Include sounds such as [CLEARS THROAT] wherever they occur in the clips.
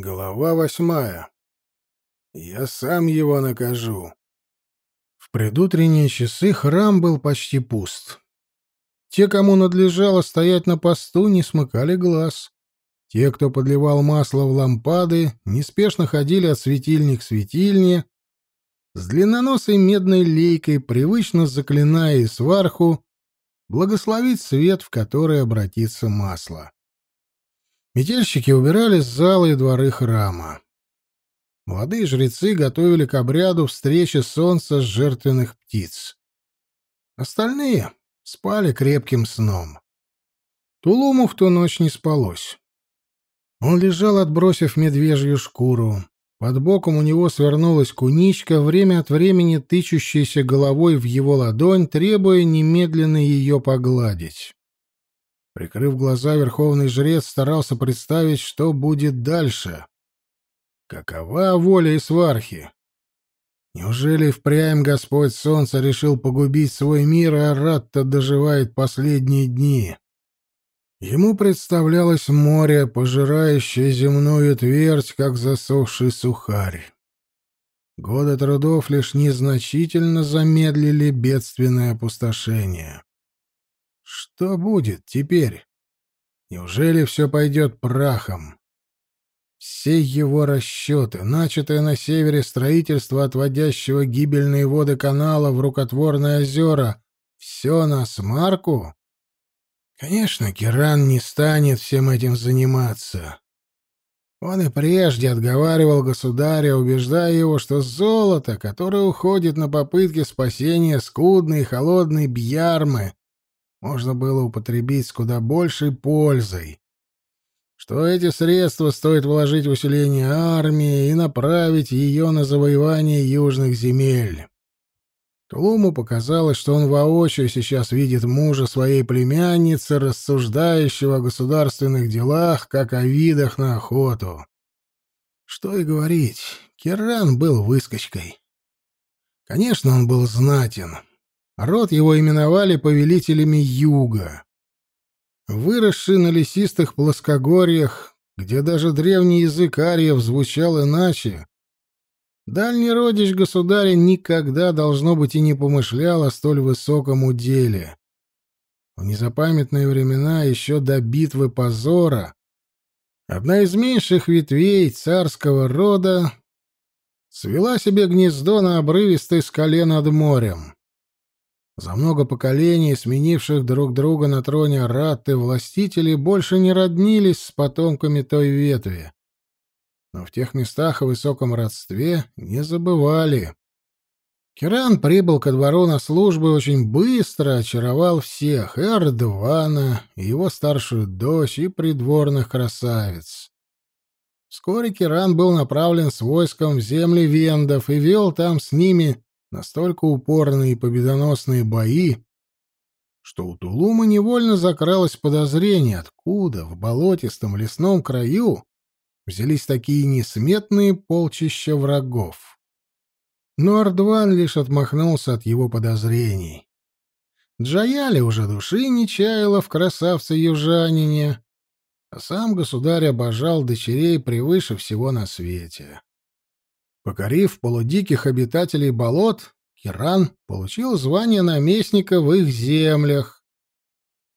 Глава восьмая. Я сам его накажу. В предутренние часы храм был почти пуст. Те, кому надлежало стоять на посту, не смыкали глаз. Те, кто подливал масло в лампады, неспешно ходили от светильни к светильне, с длинноносой медной лейкой, привычно заклиная и сварху, благословить свет, в который обратится масло. Метельщики убирали залы и дворы храма. Молодые жрецы готовили к обряду встречи солнца с жертвенных птиц. Остальные спали крепким сном. Тулуму в ту ночь не спалось. Он лежал, отбросив медвежью шкуру. Под боком у него свернулась куничка, время от времени тычущаяся головой в его ладонь, требуя немедленно ее погладить. Прикрыв глаза, верховный жрец старался представить, что будет дальше. Какова воля Исвархи? Неужели впрямь Господь Солнца решил погубить свой мир, а Аратта доживает последние дни? Ему представлялось море, пожирающее земную твердь, как засохший сухарь. Годы трудов лишь незначительно замедлили бедственное опустошение. Что будет теперь? Неужели все пойдет прахом? Все его расчеты, начатое на севере строительство отводящего гибельные воды канала в рукотворные озера, все на смарку? Конечно, Киран не станет всем этим заниматься. Он и прежде отговаривал государя, убеждая его, что золото, которое уходит на попытки спасения скудной и холодной Бьярмы, можно было употребить с куда большей пользой. Что эти средства стоит вложить в усиление армии и направить ее на завоевание южных земель. Тулуму показалось, что он воочию сейчас видит мужа своей племянницы, рассуждающего о государственных делах, как о видах на охоту. Что и говорить, Киран был выскочкой. Конечно, он был знатен, Род его именовали повелителями юга. Выросший на лесистых плоскогорьях, где даже древний язык ариев звучал иначе, дальний родич государя никогда, должно быть, и не помышлял о столь высоком уделе. В незапамятные времена, еще до битвы позора, одна из меньших ветвей царского рода свела себе гнездо на обрывистой скале над морем. За много поколений, сменивших друг друга на троне Ратты, властители больше не роднились с потомками той ветви. Но в тех местах о высоком родстве не забывали. Киран прибыл ко двору на службу и очень быстро очаровал всех, и Ардвана, и его старшую дочь, и придворных красавиц. Вскоре Киран был направлен с войском в земли вендов и вел там с ними настолько упорные и победоносные бои, что у Тулума невольно закралось подозрение, откуда в болотистом лесном краю взялись такие несметные полчища врагов. Но Ардван лишь отмахнулся от его подозрений. Джаяли уже души не чаяла в красавце-южанине, а сам государь обожал дочерей превыше всего на свете. Покорив полудиких обитателей болот, Киран получил звание наместника в их землях.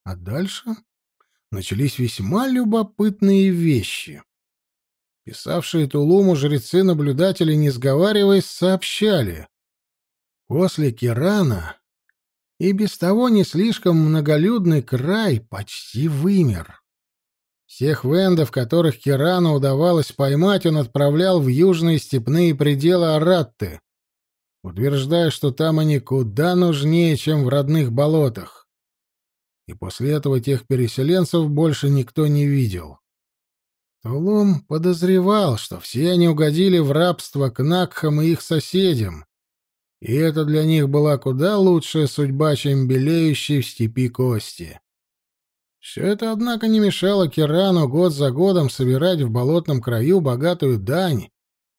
А дальше начались весьма любопытные вещи. Писавшие Тулуму жрецы-наблюдатели, не сговариваясь, сообщали. После Кирана и без того не слишком многолюдный край почти вымер. Всех вендов, которых Кирану удавалось поймать, он отправлял в южные степные пределы Аратты, утверждая, что там они куда нужнее, чем в родных болотах. И после этого тех переселенцев больше никто не видел. Тулум подозревал, что все они угодили в рабство к Накхам и их соседям, и это для них была куда лучшая судьба, чем белеющие в степи кости. Все это, однако, не мешало Кирану год за годом собирать в болотном краю богатую дань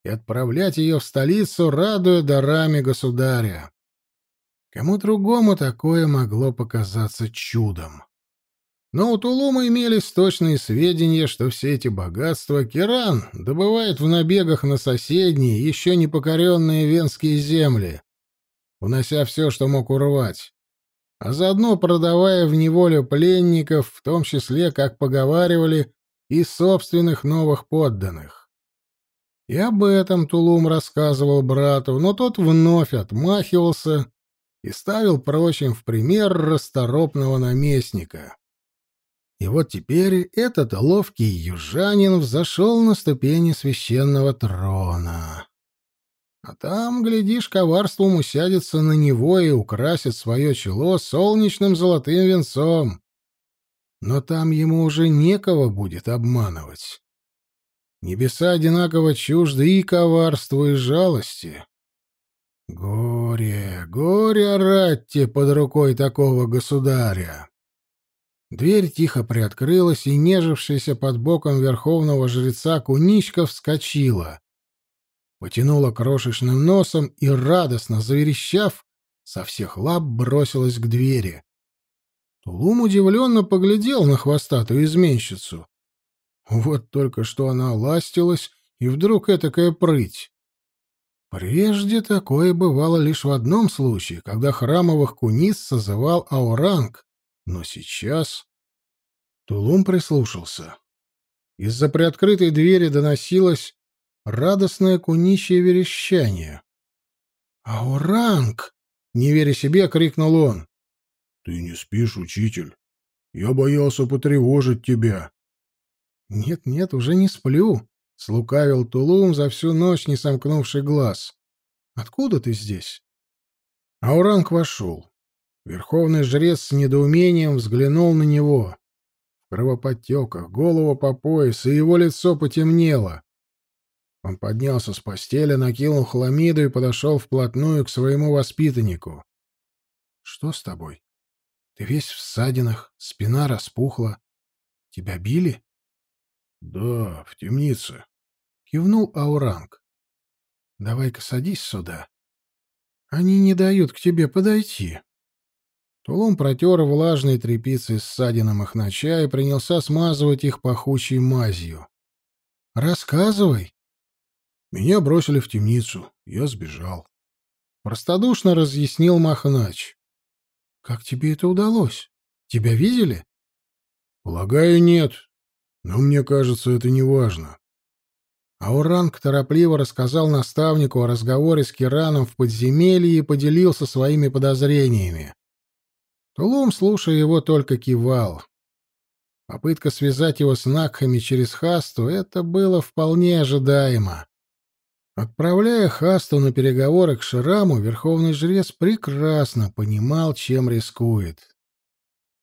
и отправлять ее в столицу, радуя дарами государя. Кому другому такое могло показаться чудом. Но у Тулума имелись точные сведения, что все эти богатства Киран добывает в набегах на соседние, еще не покоренные венские земли, унося все, что мог урвать, а заодно продавая в неволю пленников, в том числе, как поговаривали, и собственных новых подданных. И об этом Тулум рассказывал брату, но тот вновь отмахивался и ставил прочим в пример расторопного наместника. И вот теперь этот ловкий южанин взошел на ступени священного трона. А там, глядишь, коварством усядется на него и украсит свое чело солнечным золотым венцом. Но там ему уже некого будет обманывать. Небеса одинаково чужды и коварству, и жалости. Горе, горе Ратте под рукой такого государя. Дверь тихо приоткрылась, и нежившаяся под боком верховного жреца куничка вскочила. Потянула крошечным носом и, радостно заверещав, со всех лап бросилась к двери. Тулум удивленно поглядел на хвостатую изменщицу. Вот только что она ластилась, и вдруг этакая прыть. Прежде такое бывало лишь в одном случае, когда храмовых куниц созывал Ауранг, но сейчас... Тулум прислушался. Из-за приоткрытой двери доносилось радостное кунищее верещание. «Ауранг!» — не веря себе, крикнул он. «Ты не спишь, учитель? Я боялся потревожить тебя». «Нет-нет, уже не сплю», — слукавил Тулум за всю ночь, не сомкнувший глаз. «Откуда ты здесь?» Ауранг вошел. Верховный жрец с недоумением взглянул на него. В кровоподтеках, голова по пояс, и его лицо потемнело. Он поднялся с постели, накинул хламиду и подошел вплотную к своему воспитаннику. — Что с тобой? Ты весь в ссадинах, спина распухла. Тебя били? — Да, в темнице. — кивнул Ауранг. — Давай-ка садись сюда. Они не дают к тебе подойти. Тулум протер влажные тряпицы с ссадинам их ноча и принялся смазывать их пахучей мазью. — Рассказывай. Меня бросили в темницу. Я сбежал. Простодушно разъяснил Махнач. Как тебе это удалось? Тебя видели? Полагаю, нет. Но мне кажется, это не важно. Ауранг торопливо рассказал наставнику о разговоре с Кираном в подземелье и поделился своими подозрениями. Тулум, слушая его, только кивал. Попытка связать его с Накхами через Хасту — это было вполне ожидаемо. Отправляя Хасту на переговоры к Шираму, верховный жрец прекрасно понимал, чем рискует.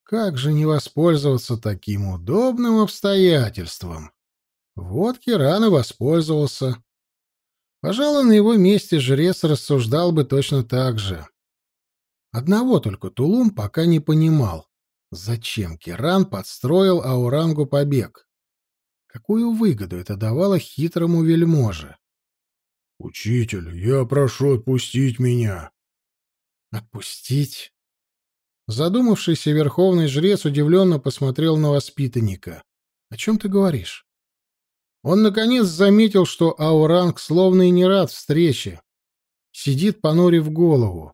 Как же не воспользоваться таким удобным обстоятельством? Вот Киран и воспользовался. Пожалуй, на его месте жрец рассуждал бы точно так же. Одного только Тулум пока не понимал, зачем Киран подстроил Аурангу побег. Какую выгоду это давало хитрому вельможе? «Учитель, я прошу отпустить меня». «Отпустить?» Задумавшийся верховный жрец удивленно посмотрел на воспитанника. «О чем ты говоришь?» Он, наконец, заметил, что Ауранг словно и не рад встрече. Сидит, понурив голову.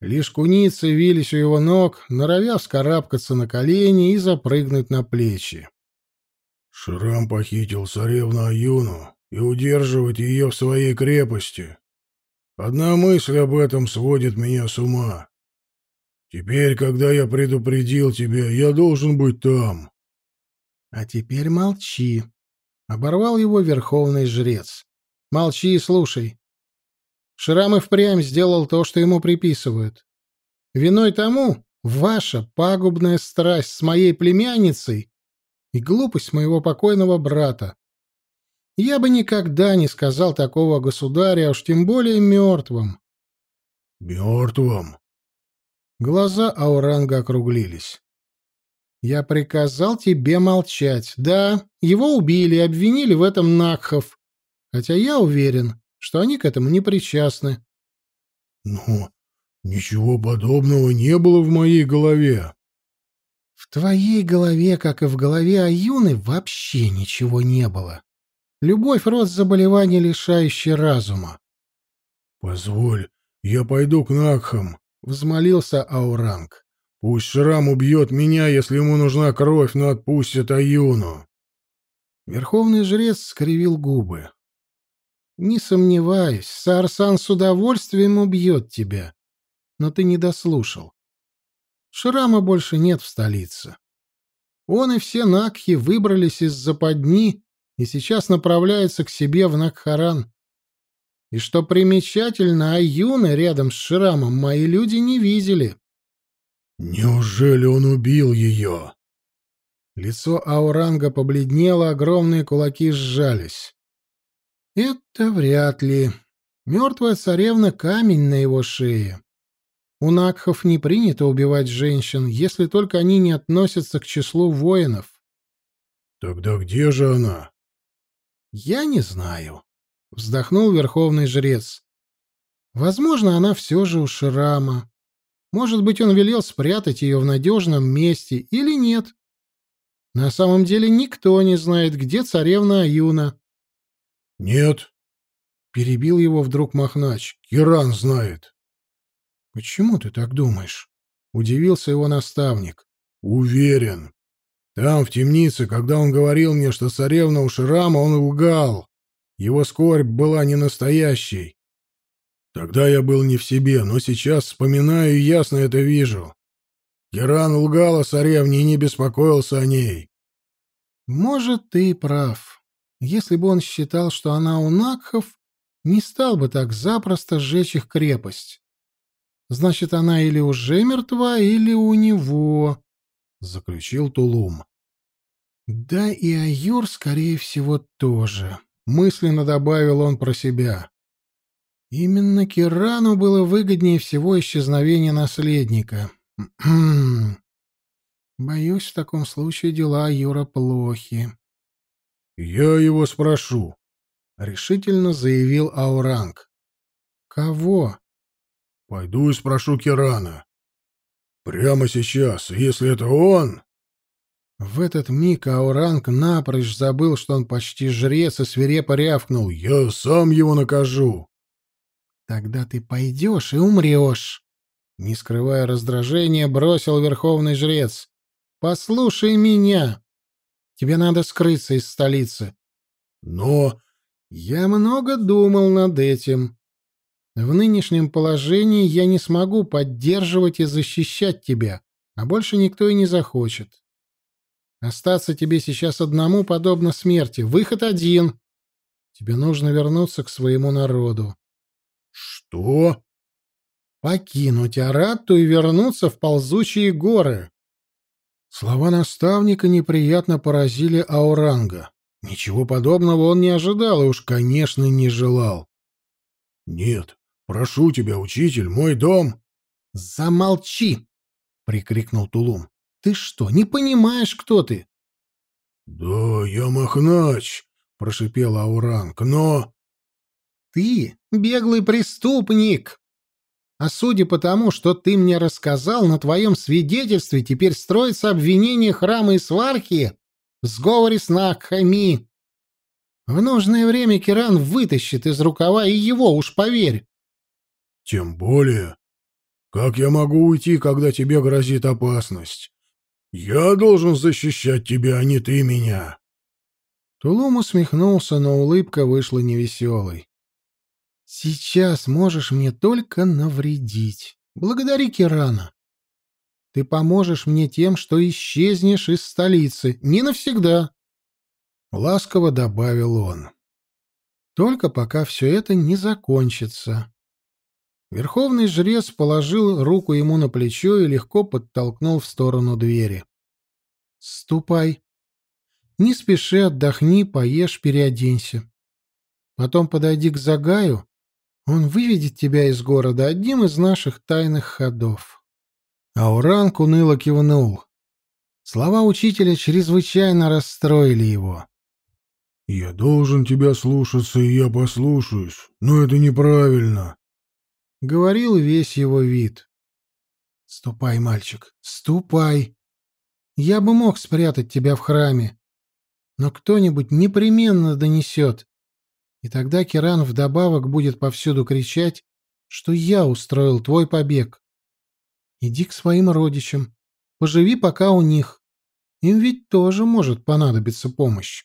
Лишь куницы вились у его ног, норовя вскарабкаться на колени и запрыгнуть на плечи. «Шрам похитил царевну Аюну и удерживать ее в своей крепости. Одна мысль об этом сводит меня с ума. Теперь, когда я предупредил тебя, я должен быть там. — А теперь молчи, — оборвал его верховный жрец. — Молчи и слушай. Шрам и впрямь сделал то, что ему приписывают. Виной тому ваша пагубная страсть с моей племянницей и глупость моего покойного брата. Я бы никогда не сказал такого государя, а уж тем более мертвым. Мертвым? Глаза Ауранга округлились. Я приказал тебе молчать. Да, его убили и обвинили в этом Накхов. Хотя я уверен, что они к этому не причастны. Но ничего подобного не было в моей голове. В твоей голове, как и в голове Аюны, вообще ничего не было. Любовь — род заболевания, лишающий разума. — Позволь, я пойду к Накхам, — взмолился Ауранг. — Пусть Шрам убьет меня, если ему нужна кровь, но отпустит Аюну. Верховный жрец скривил губы. — Не сомневаюсь, Сарсан с удовольствием убьет тебя. Но ты не дослушал. Шрама больше нет в столице. Он и все Накхи выбрались из западни и сейчас направляются к себе в Накхаран. И что примечательно, Аюны рядом с Шрамом мои люди не видели. Неужели он убил ее? Лицо Ауранга побледнело, огромные кулаки сжались. Это вряд ли. Мертвая царевна — камень на его шее. У Накхов не принято убивать женщин, если только они не относятся к числу воинов. Тогда где же она? Я не знаю, вздохнул верховный жрец. Возможно, она все же у Шрама. Может быть, он велел спрятать ее в надежном месте или нет. На самом деле никто не знает, где царевна Аюна. Нет, перебил его вдруг Махнач. Киран знает. «Почему ты так думаешь?» — удивился его наставник. «Уверен. Там, в темнице, когда он говорил мне, что царевна у Шрама, он лгал. Его скорбь была не настоящей. Тогда я был не в себе, но сейчас вспоминаю и ясно это вижу. Геран лгал о царевне и не беспокоился о ней. Может, ты и прав. Если бы он считал, что она у Накхов, не стал бы так запросто сжечь их крепость. Значит, она или уже мертва, или у него, — заключил Тулум. Да и Аюр, скорее всего, тоже, — мысленно добавил он про себя. Именно Кирану было выгоднее всего исчезновение наследника. [CLEARS THROAT] Боюсь, в таком случае дела Аюра плохи. — Я его спрошу, — решительно заявил Ауранг. — Кого? Пойду и спрошу Кирана. Прямо сейчас, если это он... В этот миг Ауранг напрочь забыл, что он почти жрец, и свирепо рявкнул. «Я сам его накажу!» «Тогда ты пойдешь и умрешь!» Не скрывая раздражения, бросил верховный жрец. «Послушай меня! Тебе надо скрыться из столицы!» «Но...» «Я много думал над этим. В нынешнем положении я не смогу поддерживать и защищать тебя, а больше никто и не захочет. Остаться тебе сейчас одному подобно смерти. Выход один. Тебе нужно вернуться к своему народу. Что? Покинуть Аратту и вернуться в ползучие горы. Слова наставника неприятно поразили Ауранга. Ничего подобного он не ожидал и уж, конечно, не желал. «Нет, Прошу тебя, учитель, мой дом. Замолчи, прикрикнул Тулум. Ты что, не понимаешь, кто ты? Да, я Махнач, прошипел Ауранг. Но ты беглый преступник. А судя по тому, что ты мне рассказал, на твоем свидетельстве теперь строится обвинение храма и свархи в сговоре с Накхами. В нужное время Киран вытащит из рукава и его, уж поверь. Тем более. Как я могу уйти, когда тебе грозит опасность? Я должен защищать тебя, а не ты меня. Тулум усмехнулся, но улыбка вышла невеселой. Сейчас можешь мне только навредить. Благодари Кирана. Ты поможешь мне тем, что исчезнешь из столицы. Не навсегда. Ласково добавил он. Только пока все это не закончится. Верховный жрец положил руку ему на плечо и легко подтолкнул в сторону двери. «Ступай. Не спеши, отдохни, поешь, переоденься. Потом подойди к Загаю, он выведет тебя из города одним из наших тайных ходов». Ауранг уныло кивнул. Слова учителя чрезвычайно расстроили его. «Я должен тебя слушаться, и я послушаюсь, но это неправильно», — говорил весь его вид. «Ступай, мальчик, ступай. Я бы мог спрятать тебя в храме, но кто-нибудь непременно донесет, и тогда Киран вдобавок будет повсюду кричать, что я устроил твой побег. Иди к своим родичам, поживи пока у них. Им ведь тоже может понадобиться помощь.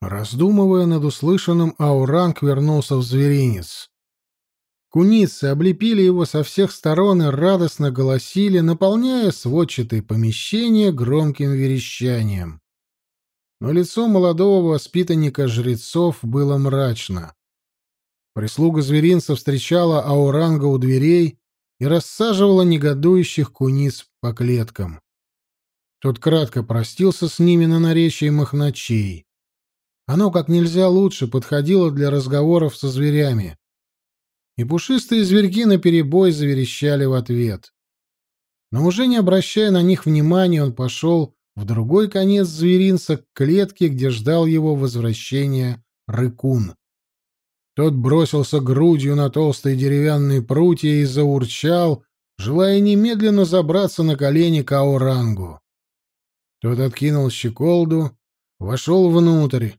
Раздумывая над услышанным, Ауранг вернулся в зверинец. Куницы облепили его со всех сторон и радостно голосили, наполняя сводчатые помещения громким верещанием. Но лицо молодого воспитанника жрецов было мрачно. Прислуга зверинца встречала Ауранга у дверей и рассаживала негодующих куниц по клеткам. Тот кратко простился с ними на наречии махначей. Оно как нельзя лучше подходило для разговоров со зверями. И пушистые зверьки наперебой заверещали в ответ. Но уже не обращая на них внимания, он пошел в другой конец зверинца к клетке, где ждал его возвращения рыкун. Тот бросился грудью на толстые деревянные прутья и заурчал, желая немедленно забраться на колени к. Тот откинул щеколду, вошел внутрь.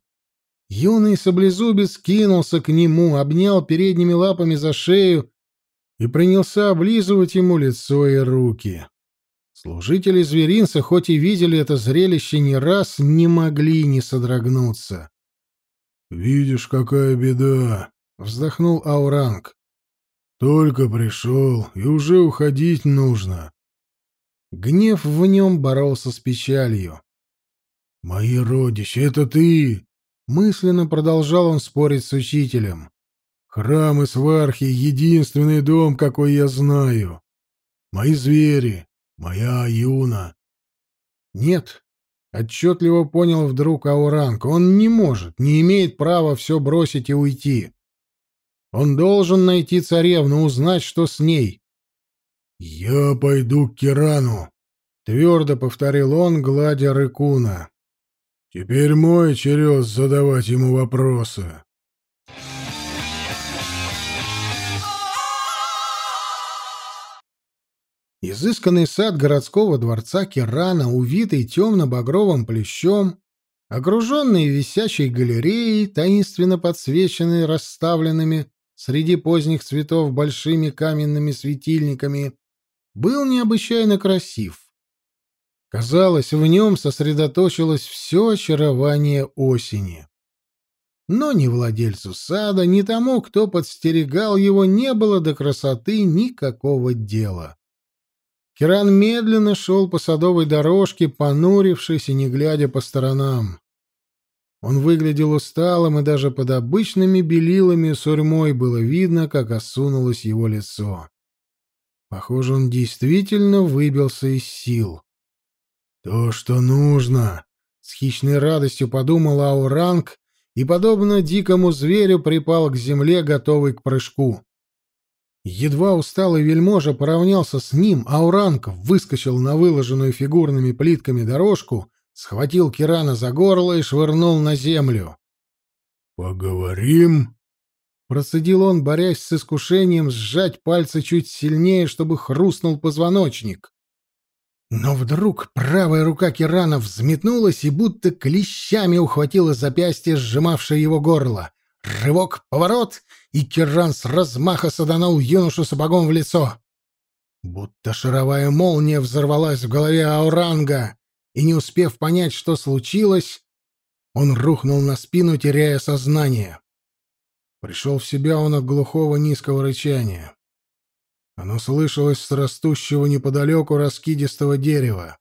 Юный саблезубец кинулся к нему, обнял передними лапами за шею и принялся облизывать ему лицо и руки. Служители зверинца, хоть и видели это зрелище не раз, не могли не содрогнуться. «Видишь, какая беда!» — вздохнул Ауранг. «Только пришел, и уже уходить нужно». Гнев в нем боролся с печалью. «Мои родичи, это ты!» — мысленно продолжал он спорить с учителем. «Храм и свархи — единственный дом, какой я знаю. Мои звери, моя юна». «Нет, Отчетливо понял вдруг Ауранг. Он не может, не имеет права все бросить и уйти. Он должен найти царевну, узнать, что с ней. «Я пойду к Кирану», — твердо повторил он, гладя Рыкуна. «Теперь мой черед задавать ему вопросы». Изысканный сад городского дворца Кирана, увитый темно-багровым плющом, окруженный висячей галереей, таинственно подсвеченной расставленными среди поздних цветов большими каменными светильниками, был необычайно красив. Казалось, в нем сосредоточилось все очарование осени. Но ни владельцу сада, ни тому, кто подстерегал его, не было до красоты никакого дела. Киран медленно шел по садовой дорожке, понурившись и не глядя по сторонам. Он выглядел усталым, и даже под обычными белилами сурьмой было видно, как осунулось его лицо. Похоже, он действительно выбился из сил. «То, что нужно!» — с хищной радостью подумал Ауранг и, подобно дикому зверю, припал к земле, готовый к прыжку. Едва усталый вельможа поравнялся с ним, Ауранг выскочил на выложенную фигурными плитками дорожку, схватил Кирана за горло и швырнул на землю. «Поговорим?» Процедил он, борясь с искушением сжать пальцы чуть сильнее, чтобы хрустнул позвоночник. Но вдруг правая рука Кирана взметнулась и будто клещами ухватила запястье, сжимавшее его горло. Рывок, поворот, и Киран с размаха саданул юношу сапогом в лицо. Будто шаровая молния взорвалась в голове Ауранга, и, не успев понять, что случилось, он рухнул на спину, теряя сознание. Пришел в себя он от глухого низкого рычания. Оно слышалось с растущего неподалеку раскидистого дерева.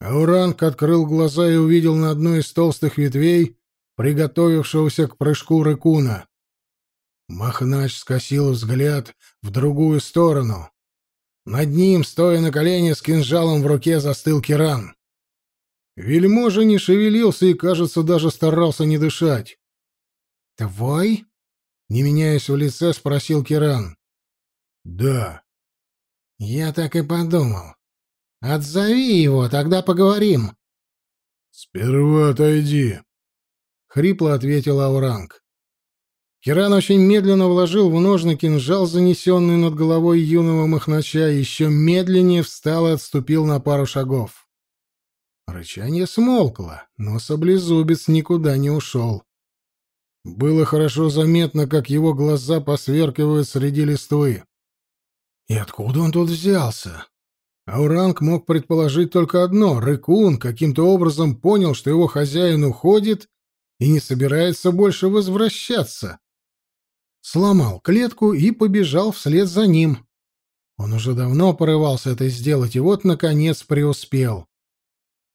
Ауранг открыл глаза и увидел на одной из толстых ветвей приготовившегося к прыжку рыкуна. Махнач скосил взгляд в другую сторону. Над ним, стоя на колене с кинжалом в руке, застыл Киран. Вельможа не шевелился и, кажется, даже старался не дышать. «Твой?» — не меняясь в лице, спросил Киран. «Да». «Я так и подумал. Отзови его, тогда поговорим». «Сперва отойди», — хрипло ответил Ауранг. Киран очень медленно вложил в ножны кинжал, занесенный над головой юного махнача, и еще медленнее встал и отступил на пару шагов. Рычание смолкло, но саблезубец никуда не ушел. Было хорошо заметно, как его глаза посверкивают среди листвы. И откуда он тут взялся? Ауранг мог предположить только одно — Рыкун каким-то образом понял, что его хозяин уходит и не собирается больше возвращаться сломал клетку и побежал вслед за ним. Он уже давно порывался это сделать, и вот, наконец, преуспел.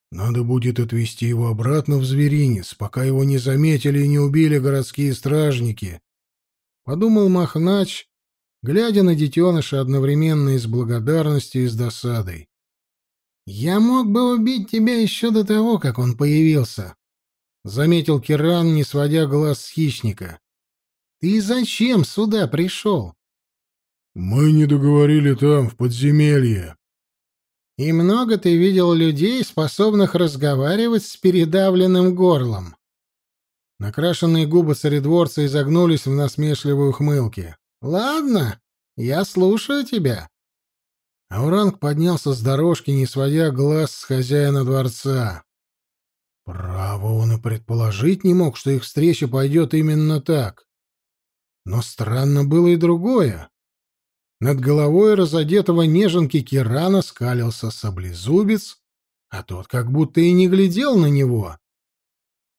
Надо будет отвезти его обратно в зверинец, пока его не заметили и не убили городские стражники. Подумал Махнач, глядя на детеныша одновременно и с благодарностью, и с досадой. «Я мог бы убить тебя еще до того, как он появился», — заметил Киран, не сводя глаз с хищника. Ты зачем сюда пришел? Мы не договорили там, в подземелье. И много ты видел людей, способных разговаривать с передавленным горлом. Накрашенные губы царедворца изогнулись в насмешливой ухмылке. «Ладно, я слушаю тебя». Ауранг поднялся с дорожки, не сводя глаз с хозяина дворца. Право, он и предположить не мог, что их встреча пойдет именно так. Но странно было и другое. Над головой разодетого неженки Кирана скалился саблезубец, а тот как будто и не глядел на него.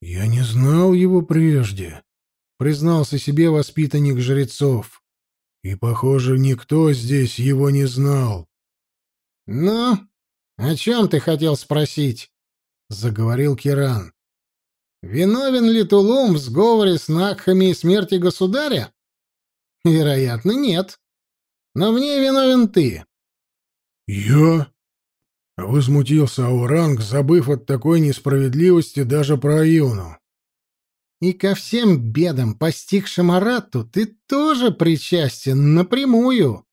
«Я не знал его прежде», — признался себе воспитанник жрецов. «И, похоже, никто здесь его не знал». «Ну, о чем ты хотел спросить?» — заговорил Киран. «Виновен ли Тулум в сговоре с Накхами и смерти государя?» Вероятно, нет. Но в ней виновен ты. Я? Возмутился Ауранг, забыв от такой несправедливости даже про Аюну. И ко всем бедам, постигшим Аратту, ты тоже причастен напрямую.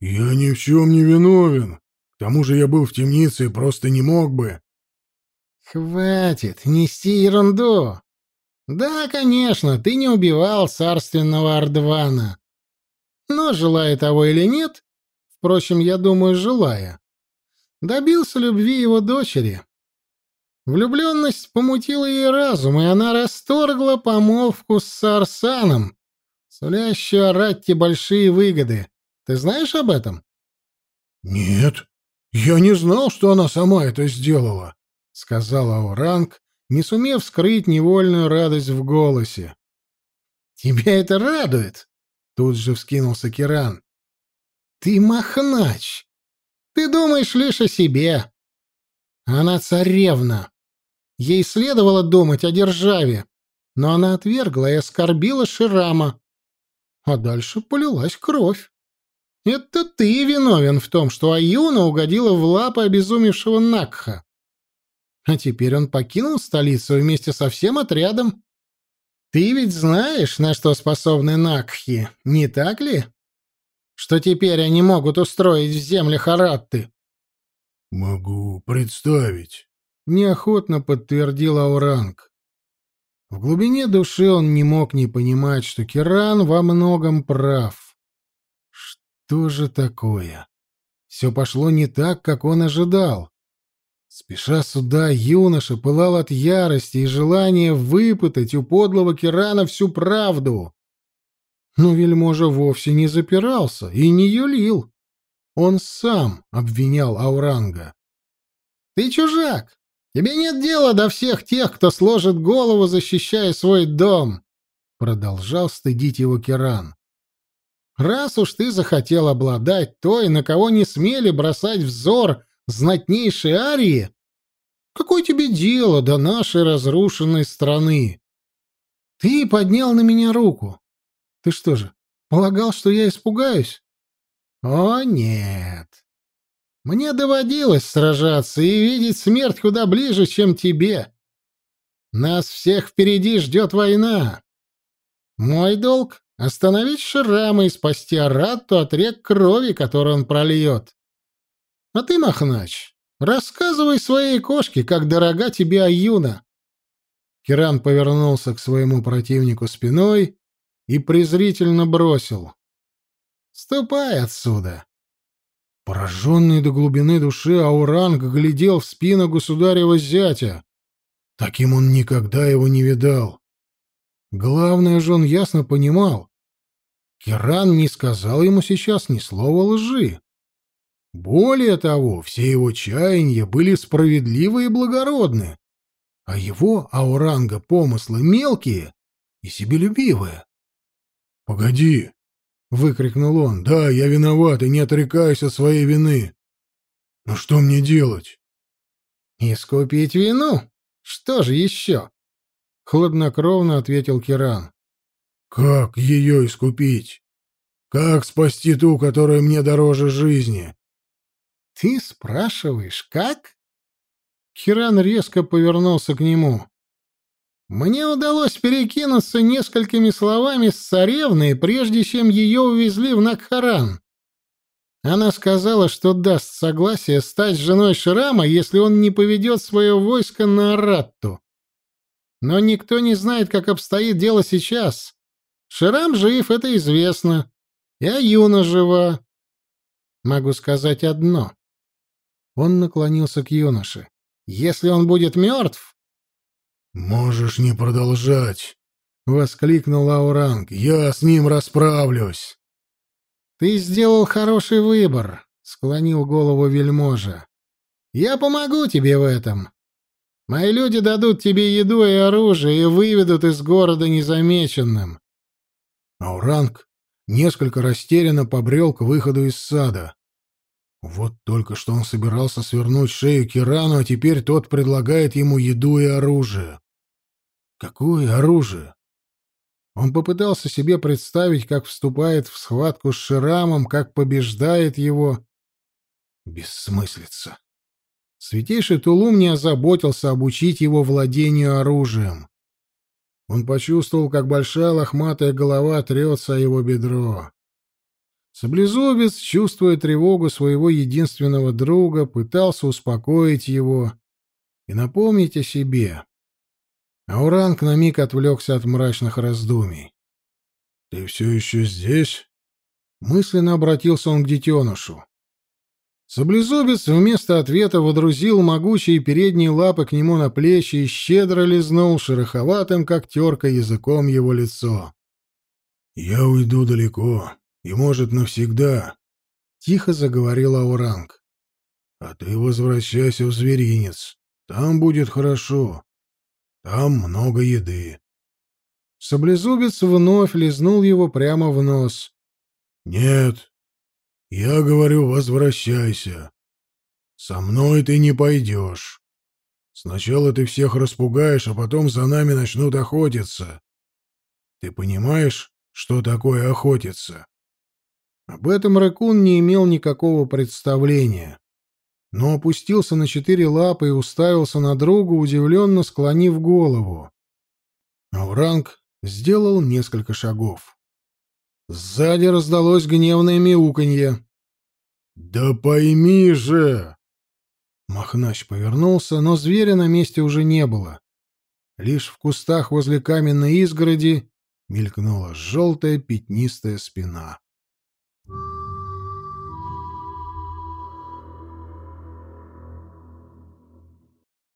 Я ни в чем не виновен. К тому же я был в темнице и просто не мог бы. Хватит нести ерунду. Да, конечно, ты не убивал царственного Ардвана. Но, желая того или нет, впрочем, я думаю, желая, добился любви его дочери. Влюбленность помутила ей разум, и она расторгла помолвку с Сарсаном, сулящую Аратте большие выгоды. Ты знаешь об этом? — Нет, я не знал, что она сама это сделала, — сказал Ауранг, не сумев скрыть невольную радость в голосе. «Тебя это радует?» — тут же вскинулся Киран. «Ты махнач! Ты думаешь лишь о себе. Она царевна. Ей следовало думать о державе, но она отвергла и оскорбила Ширама. А дальше полилась кровь. Это ты виновен в том, что Аюна угодила в лапы обезумевшего Накха. А теперь он покинул столицу вместе со всем отрядом. Ты ведь знаешь, на что способны Накхи, не так ли? Что теперь они могут устроить в землях Аратты? Могу представить, неохотно подтвердил Ауранг. В глубине души он не мог не понимать, что Киран во многом прав. Что же такое? Все пошло не так, как он ожидал. Спеша сюда, юноша пылал от ярости и желания выпытать у подлого Кирана всю правду. Но вельможа вовсе не запирался и не юлил. Он сам обвинял Ауранга. «Ты чужак! Тебе нет дела до всех тех, кто сложит голову, защищая свой дом!» Продолжал стыдить его Киран. «Раз уж ты захотел обладать той, на кого не смели бросать взор знатнейшей Арии, какое тебе дело до нашей разрушенной страны? Ты поднял на меня руку. Ты что же, полагал, что я испугаюсь? О, нет. Мне доводилось сражаться и видеть смерть куда ближе, чем тебе. Нас всех впереди ждет война. Мой долг — остановить Шрама и спасти Аратту от рек крови, которую он прольет. А ты, Махнач, рассказывай своей кошке, как дорога тебе Аюна. Киран повернулся к своему противнику спиной и презрительно бросил. «Ступай отсюда!» Пораженный до глубины души, Ауранг глядел в спину государева зятя. Таким он никогда его не видал. Главное же он ясно понимал. Киран не сказал ему сейчас ни слова лжи. Более того, все его чаяния были справедливы и благородны, а его, Ауранга, помыслы мелкие и себелюбивые. — Погоди, выкрикнул он. Да, я виноват и не отрекаюсь от своей вины. Но что мне делать? Искупить вину? Что же еще? Хладнокровно ответил Киран. Как ее искупить? Как спасти ту, которая мне дороже жизни? Ты спрашиваешь, как? Киран резко повернулся к нему. Мне удалось перекинуться несколькими словами с царевной, прежде чем ее увезли в Накхаран. Она сказала, что даст согласие стать женой Шрама, если он не поведет свое войско на Аратту. Но никто не знает, как обстоит дело сейчас. Шрам жив, это известно. И Аюна жива. Могу сказать одно. Он наклонился к юноше. Если он будет мертв, «Можешь не продолжать!» — воскликнул Ауранг. «Я с ним расправлюсь!» «Ты сделал хороший выбор», — склонил голову вельможа. «Я помогу тебе в этом. Мои люди дадут тебе еду и оружие и выведут из города незамеченным». Ауранг несколько растерянно побрел к выходу из сада. Вот только что он собирался свернуть шею Кирану, а теперь тот предлагает ему еду и оружие. Какое оружие? Он попытался себе представить, как вступает в схватку с Ширамом, как побеждает его. Бессмыслица. Святейший Тулум не озаботился обучить его владению оружием. Он почувствовал, как большая лохматая голова трется о его бедро. Саблезубец, чувствуя тревогу своего единственного друга, пытался успокоить его и напомнить о себе. Ауранг на миг отвлекся от мрачных раздумий. «Ты все еще здесь?» Мысленно обратился он к детенышу. Саблезубец вместо ответа водрузил могучие передние лапы к нему на плечи и щедро лизнул шероховатым, как терка, языком его лицо. «Я уйду далеко, и, может, навсегда», — тихо заговорил Ауранг. «А ты возвращайся в зверинец. Там будет хорошо. Там много еды. Саблезубец вновь лизнул его прямо в нос. «Нет, я говорю, возвращайся. Со мной ты не пойдешь. Сначала ты всех распугаешь, а потом за нами начнут охотиться. Ты понимаешь, что такое охотиться?» Об этом Ракун не имел никакого представления но опустился на четыре лапы и уставился на друга, удивленно склонив голову. Ауранг сделал несколько шагов. Сзади раздалось гневное мяуканье. «Да пойми же!» Махнач повернулся, но зверя на месте уже не было. Лишь в кустах возле каменной изгороди мелькнула желтая пятнистая спина.